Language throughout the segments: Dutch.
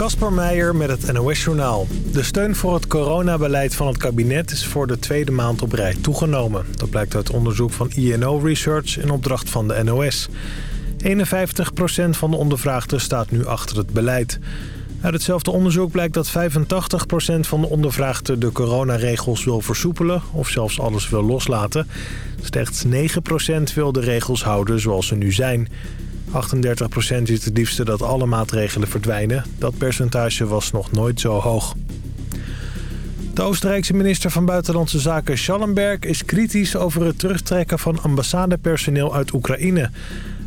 Kasper Meijer met het NOS-journaal. De steun voor het coronabeleid van het kabinet is voor de tweede maand op rij toegenomen. Dat blijkt uit onderzoek van INO Research in opdracht van de NOS. 51% van de ondervraagden staat nu achter het beleid. Uit hetzelfde onderzoek blijkt dat 85% van de ondervraagden de coronaregels wil versoepelen... of zelfs alles wil loslaten. Slechts 9% wil de regels houden zoals ze nu zijn... 38% ziet het liefste dat alle maatregelen verdwijnen. Dat percentage was nog nooit zo hoog. De Oostenrijkse minister van Buitenlandse Zaken Schallenberg is kritisch over het terugtrekken van ambassadepersoneel uit Oekraïne.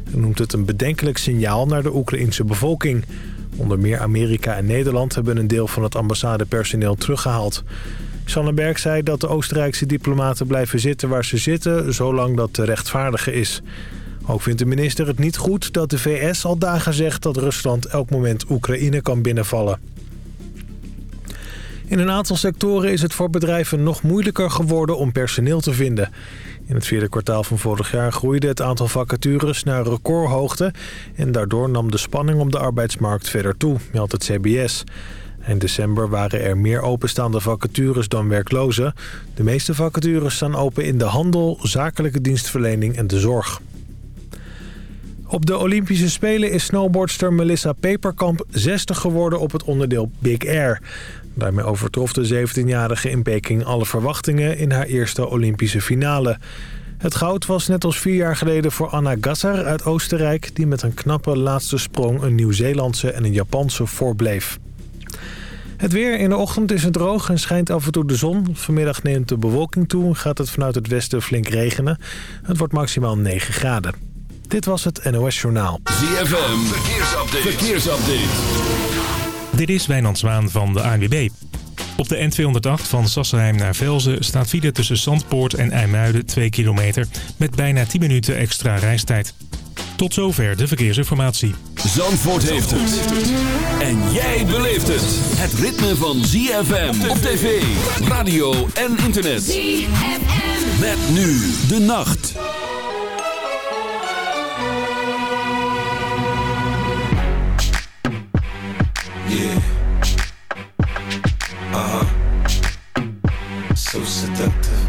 Hij noemt het een bedenkelijk signaal naar de Oekraïnse bevolking. Onder meer Amerika en Nederland hebben een deel van het ambassadepersoneel teruggehaald. Schallenberg zei dat de Oostenrijkse diplomaten blijven zitten waar ze zitten, zolang dat te rechtvaardigen is. Ook vindt de minister het niet goed dat de VS al dagen zegt dat Rusland elk moment Oekraïne kan binnenvallen. In een aantal sectoren is het voor bedrijven nog moeilijker geworden om personeel te vinden. In het vierde kwartaal van vorig jaar groeide het aantal vacatures naar recordhoogte... en daardoor nam de spanning om de arbeidsmarkt verder toe, meldt het CBS. In december waren er meer openstaande vacatures dan werklozen. De meeste vacatures staan open in de handel, zakelijke dienstverlening en de zorg. Op de Olympische Spelen is snowboardster Melissa Peperkamp 60 geworden op het onderdeel Big Air. Daarmee overtrof de 17-jarige in Peking alle verwachtingen in haar eerste Olympische finale. Het goud was net als vier jaar geleden voor Anna Gasser uit Oostenrijk... die met een knappe laatste sprong een Nieuw-Zeelandse en een Japanse voorbleef. Het weer in de ochtend is het droog en schijnt af en toe de zon. Vanmiddag neemt de bewolking toe en gaat het vanuit het westen flink regenen. Het wordt maximaal 9 graden. Dit was het NOS Journaal. ZFM, verkeersupdate. verkeersupdate. Dit is Wijnand Zwaan van de ANWB. Op de N208 van Sassenheim naar Velzen staat file tussen Zandpoort en IJmuiden 2 kilometer... met bijna 10 minuten extra reistijd. Tot zover de verkeersinformatie. Zandvoort heeft het. En jij beleeft het. Het ritme van ZFM op tv, radio en internet. ZFM. Met nu de nacht. Yeah. Uh huh. So seductive.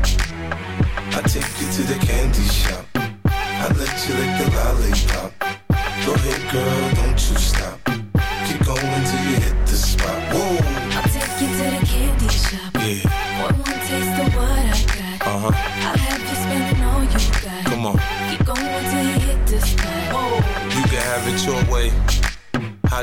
I take you to the candy shop. I let you lick the lollipop. Go ahead, girl,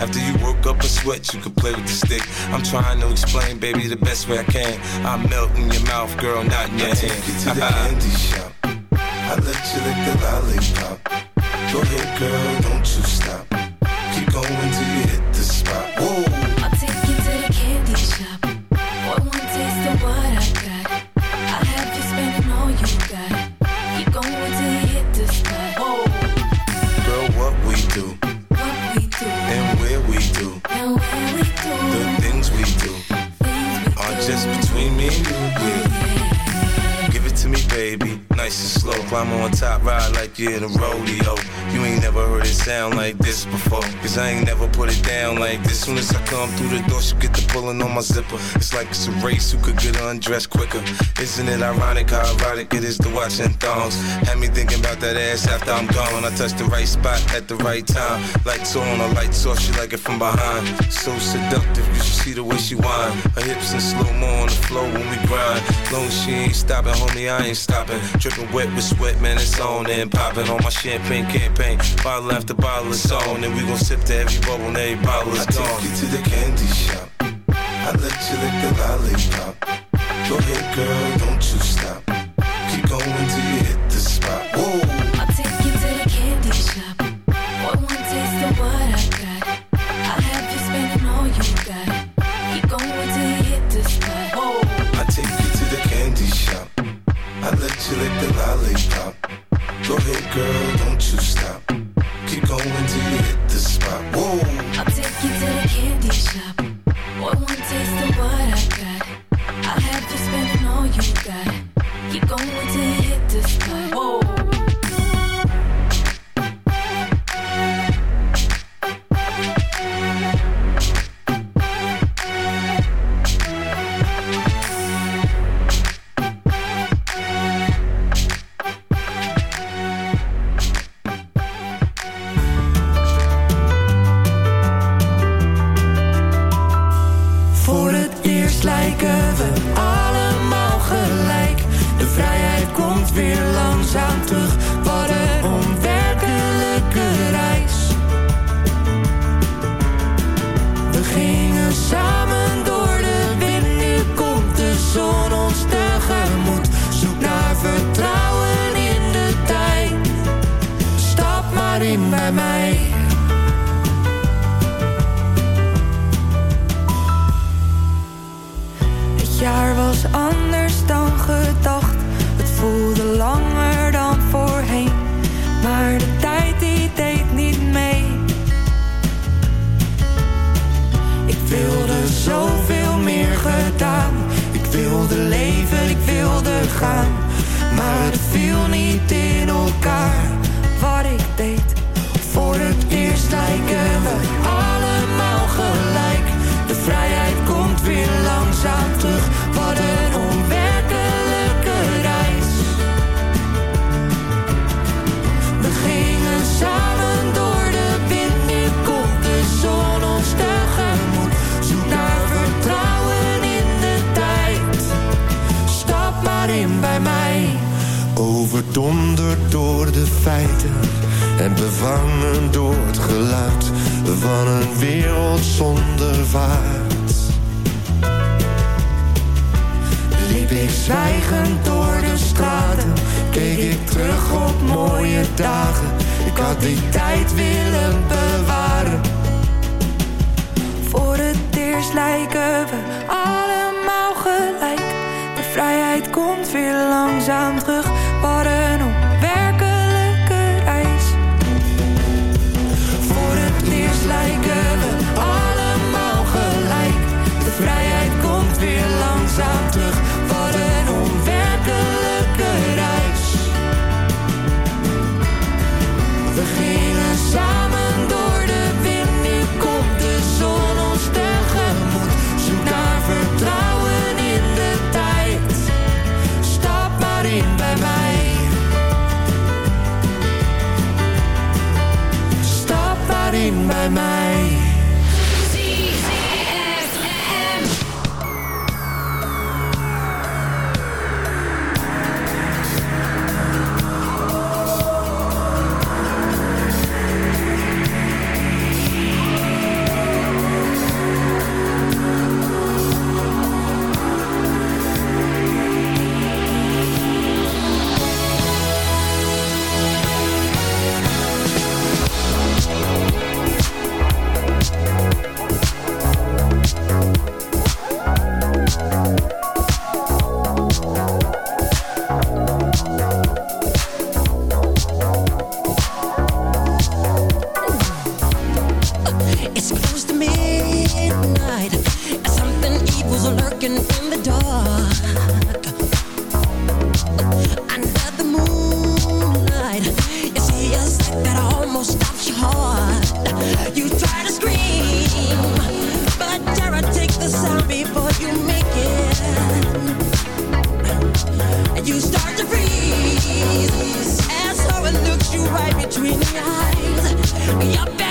After you work up a sweat, you can play with the stick. I'm trying to explain, baby, the best way I can. I melt in your mouth, girl, not in your I hand. Take you to the candy shop. I let you lick the lollipop. Go ahead, girl, don't you stop. Keep going till you in a rodeo. You ain't never heard it sound like this before. Cause I ain't put it down like this. Soon as I come through the door, she get the pulling on my zipper. It's like it's a race who could get undressed quicker. Isn't it ironic how erotic it is to watch in thongs? Had me thinking about that ass after I'm gone. I touched the right spot at the right time. Lights on, a lights off, she like it from behind. So seductive, you should see the way she whine. Her hips in slow mo on the floor when we grind. Long she ain't stopping, homie, I ain't stopping. Dripping wet with sweat, man, it's on and popping on my champagne campaign. Bottle after bottle is on, and we gon' sip to every bubble everybody was I gone. I take you to the candy shop. I let you lick the lollipop. Go ahead, girl, don't you stop. Keep going till you hit the spot. Whoa. I take you to the candy shop. One taste of what I got. I'll have you spending all you got. Going hit the spot. Whoa. I take you to the candy shop. I let you lick the lollipop. Go ahead, girl, don't you stop lijken we allemaal gelijk. De vrijheid komt weer langzaam terug. lurking in the dark. Under the moonlight. You see a sight that almost stops your heart. You try to scream But terror takes the sound before you make it. And you start to freeze. As horror looks you right between the eyes. You're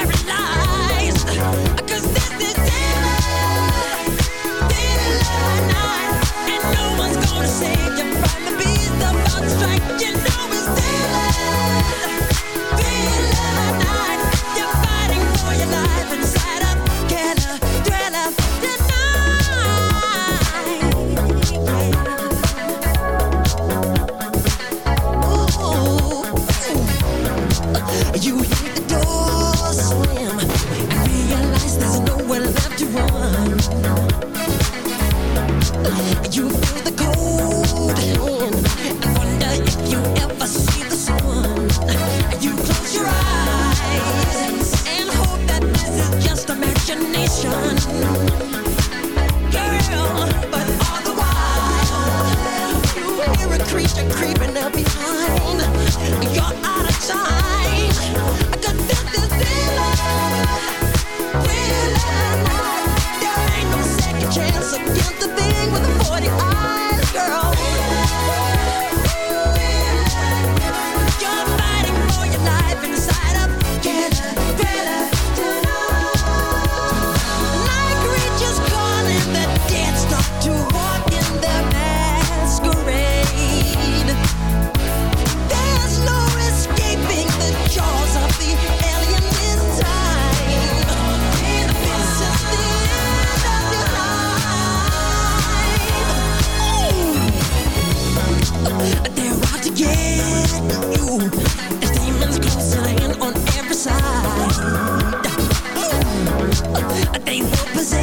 they will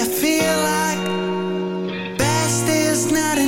I feel like best is not enough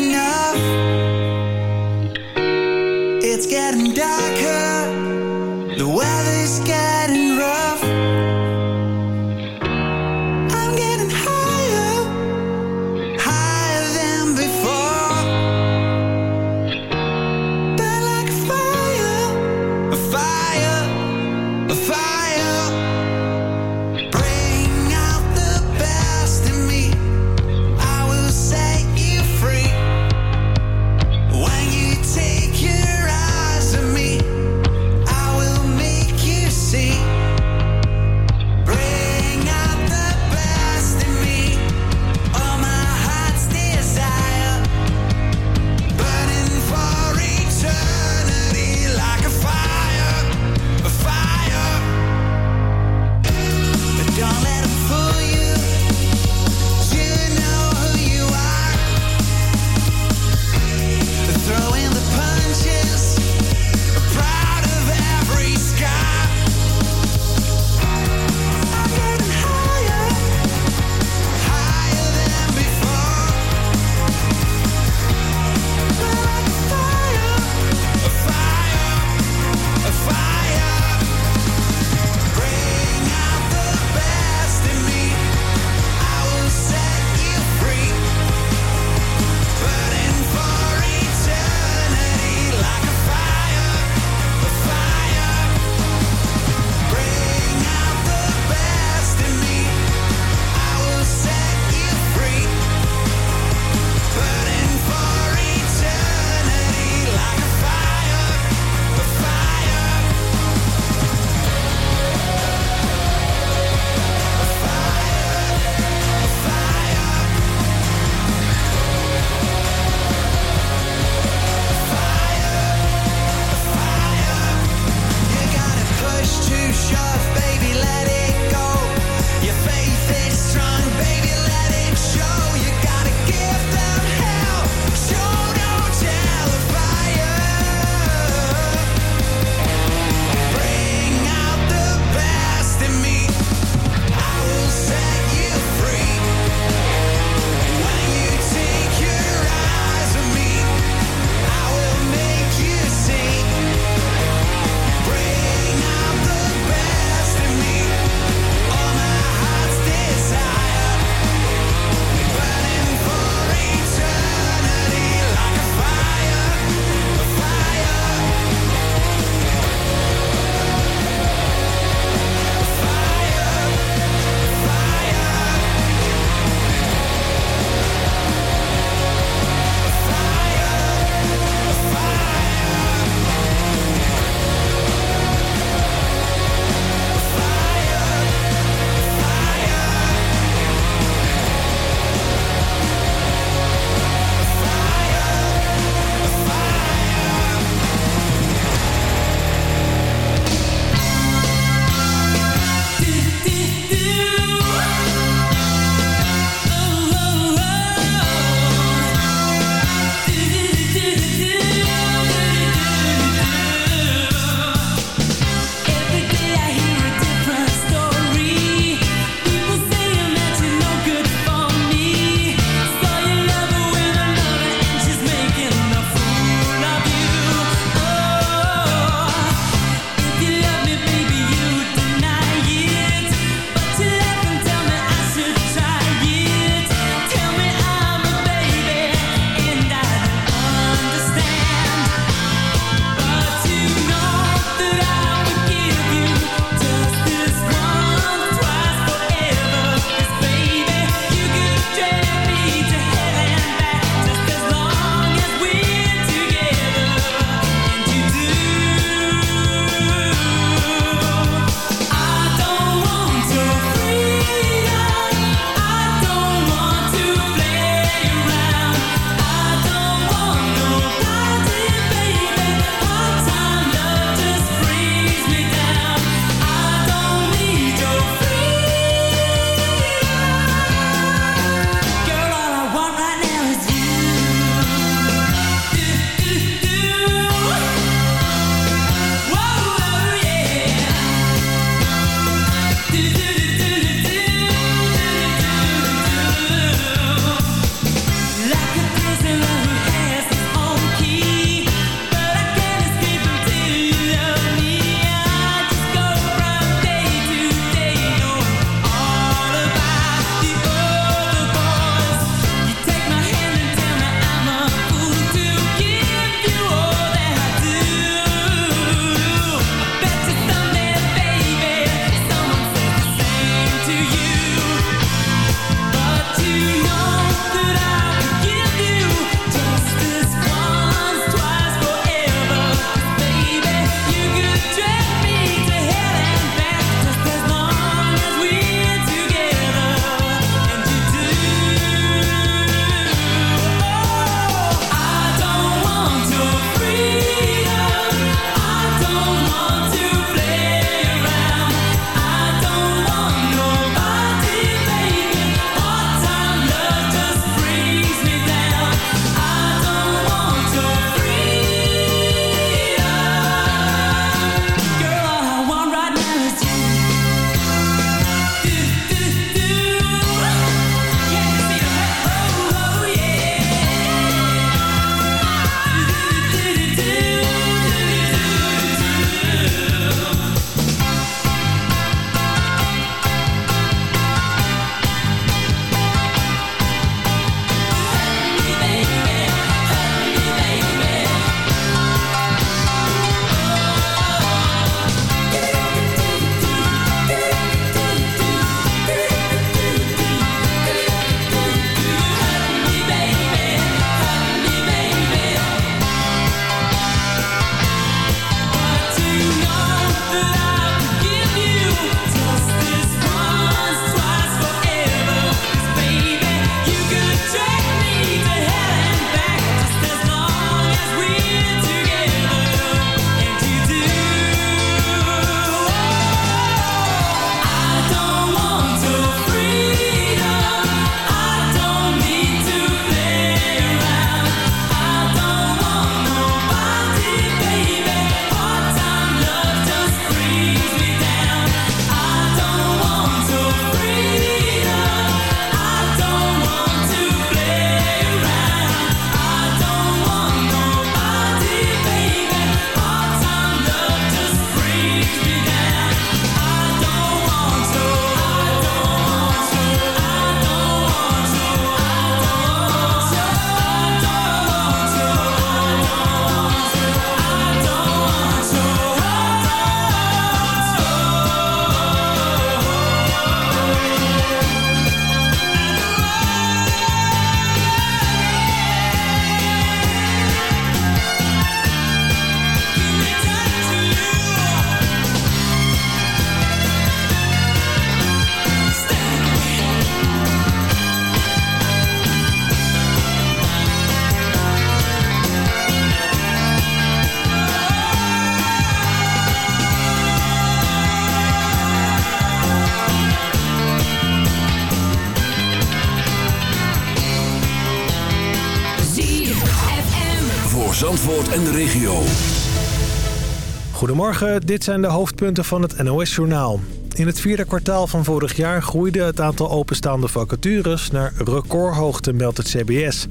Goedemorgen, dit zijn de hoofdpunten van het NOS-journaal. In het vierde kwartaal van vorig jaar groeide het aantal openstaande vacatures naar recordhoogte, meldt het CBS.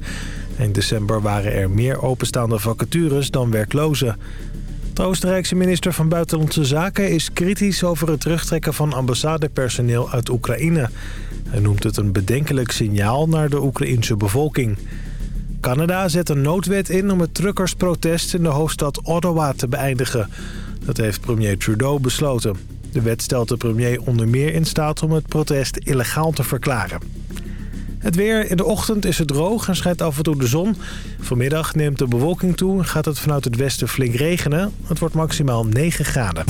In december waren er meer openstaande vacatures dan werklozen. De Oostenrijkse minister van Buitenlandse Zaken is kritisch over het terugtrekken van ambassadepersoneel uit Oekraïne. Hij noemt het een bedenkelijk signaal naar de Oekraïense bevolking. Canada zet een noodwet in om het truckersprotest in de hoofdstad Ottawa te beëindigen. Dat heeft premier Trudeau besloten. De wet stelt de premier onder meer in staat om het protest illegaal te verklaren. Het weer. In de ochtend is het droog en schijnt af en toe de zon. Vanmiddag neemt de bewolking toe en gaat het vanuit het westen flink regenen. Het wordt maximaal 9 graden.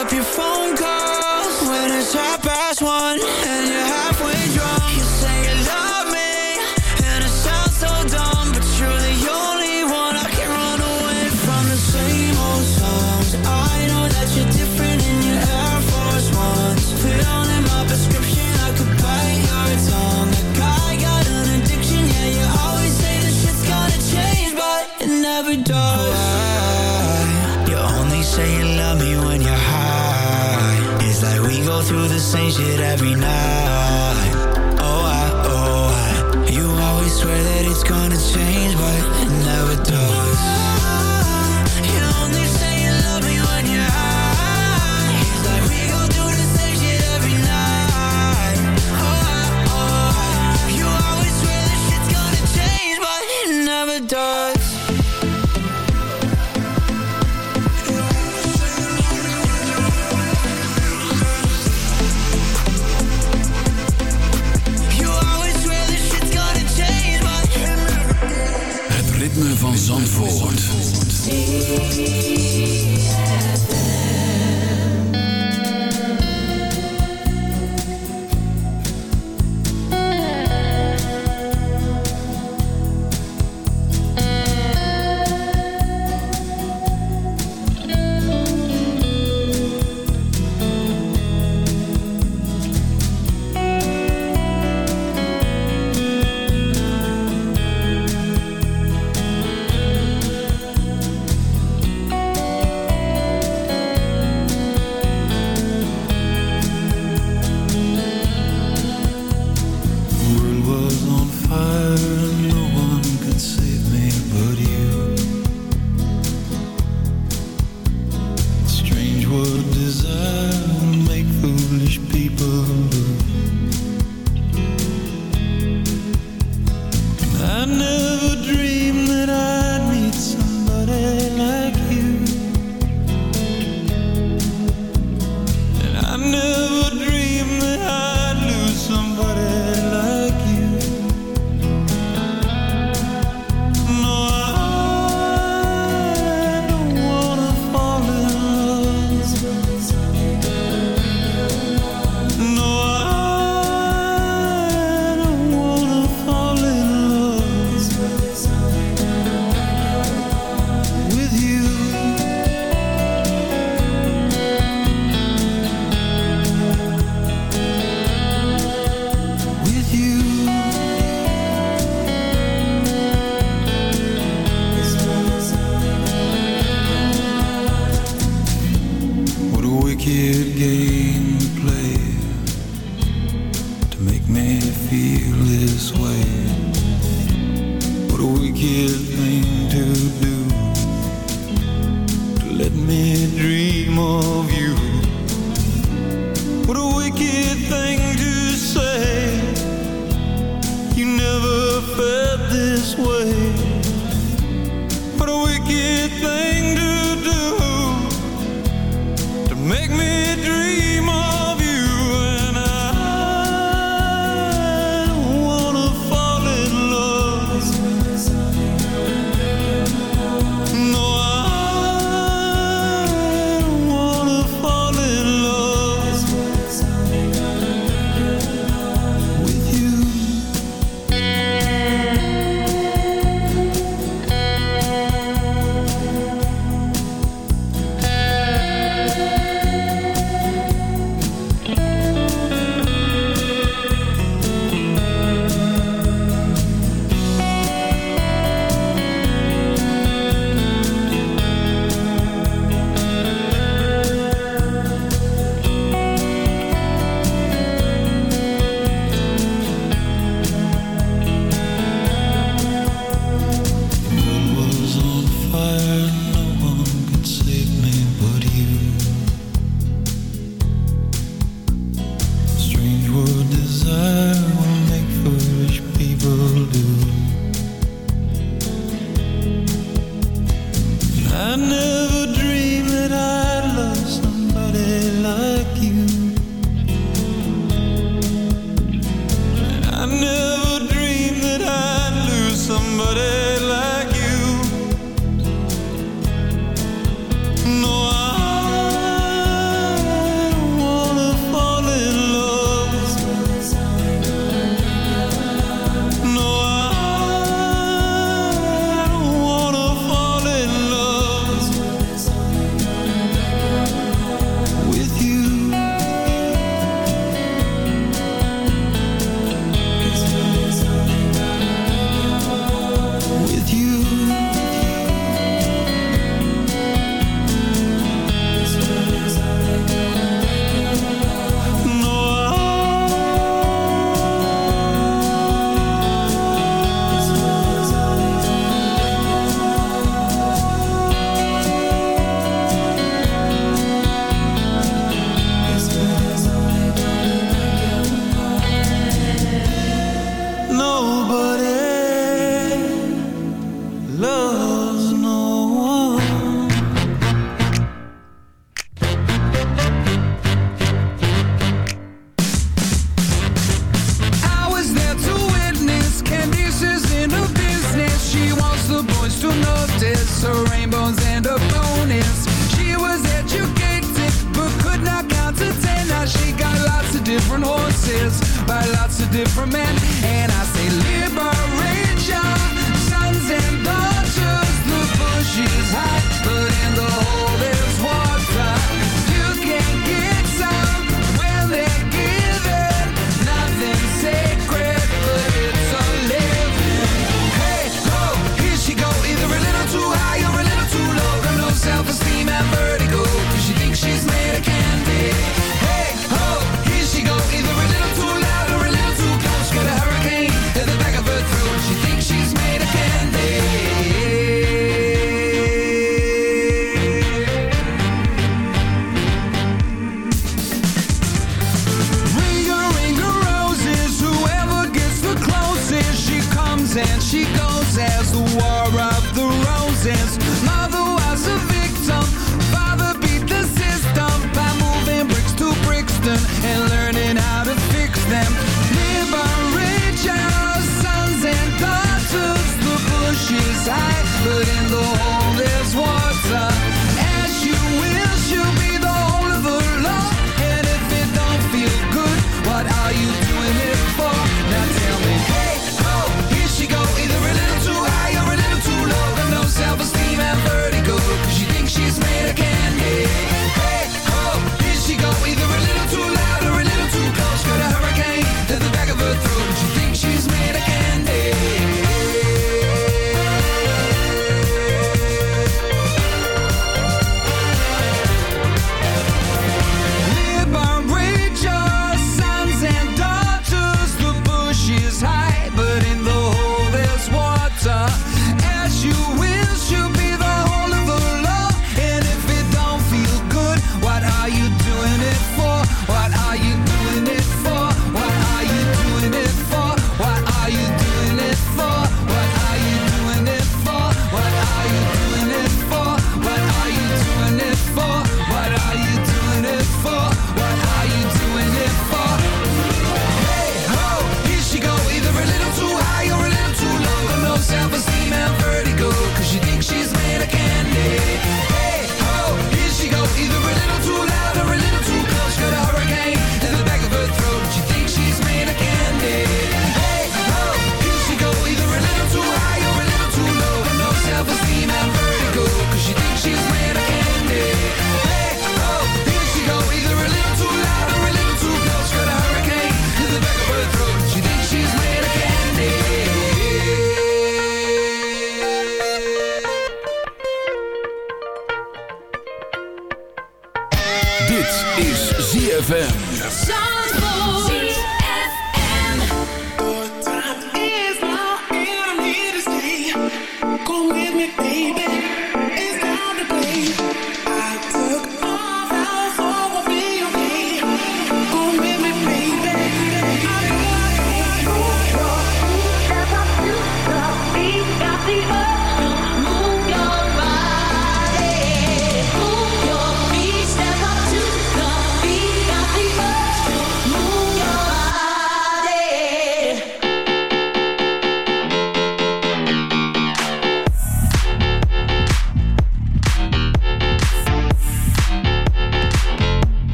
Up your phone calls